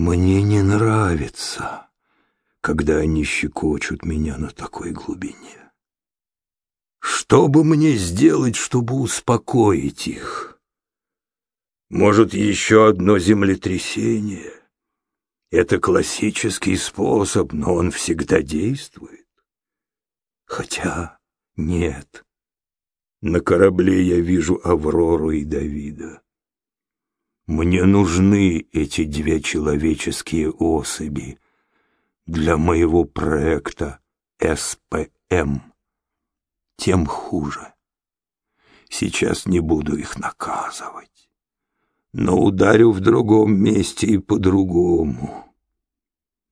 Мне не нравится, когда они щекочут меня на такой глубине. Что бы мне сделать, чтобы успокоить их? Может, еще одно землетрясение? Это классический способ, но он всегда действует. Хотя нет. На корабле я вижу Аврору и Давида. Мне нужны эти две человеческие особи для моего проекта СПМ. Тем хуже. Сейчас не буду их наказывать, но ударю в другом месте и по-другому.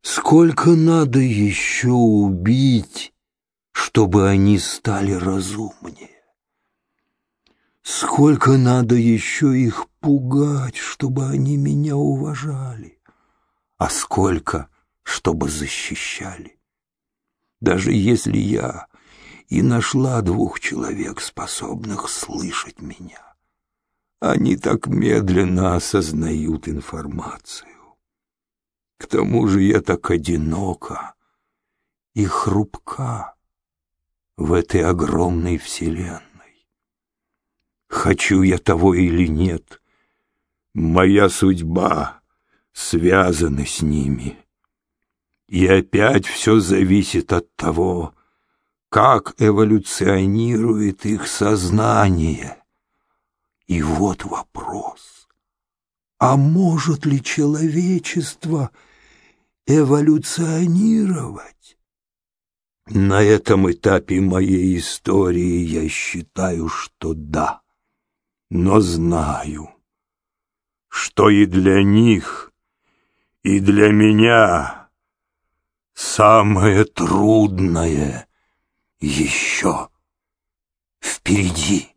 Сколько надо еще убить, чтобы они стали разумнее? Сколько надо еще их пугать, чтобы они меня уважали, а сколько, чтобы защищали. Даже если я и нашла двух человек, способных слышать меня, они так медленно осознают информацию. К тому же я так одинока и хрупка в этой огромной вселенной. Хочу я того или нет, моя судьба связана с ними. И опять все зависит от того, как эволюционирует их сознание. И вот вопрос. А может ли человечество эволюционировать? На этом этапе моей истории я считаю, что да но знаю, что и для них, и для меня самое трудное еще впереди.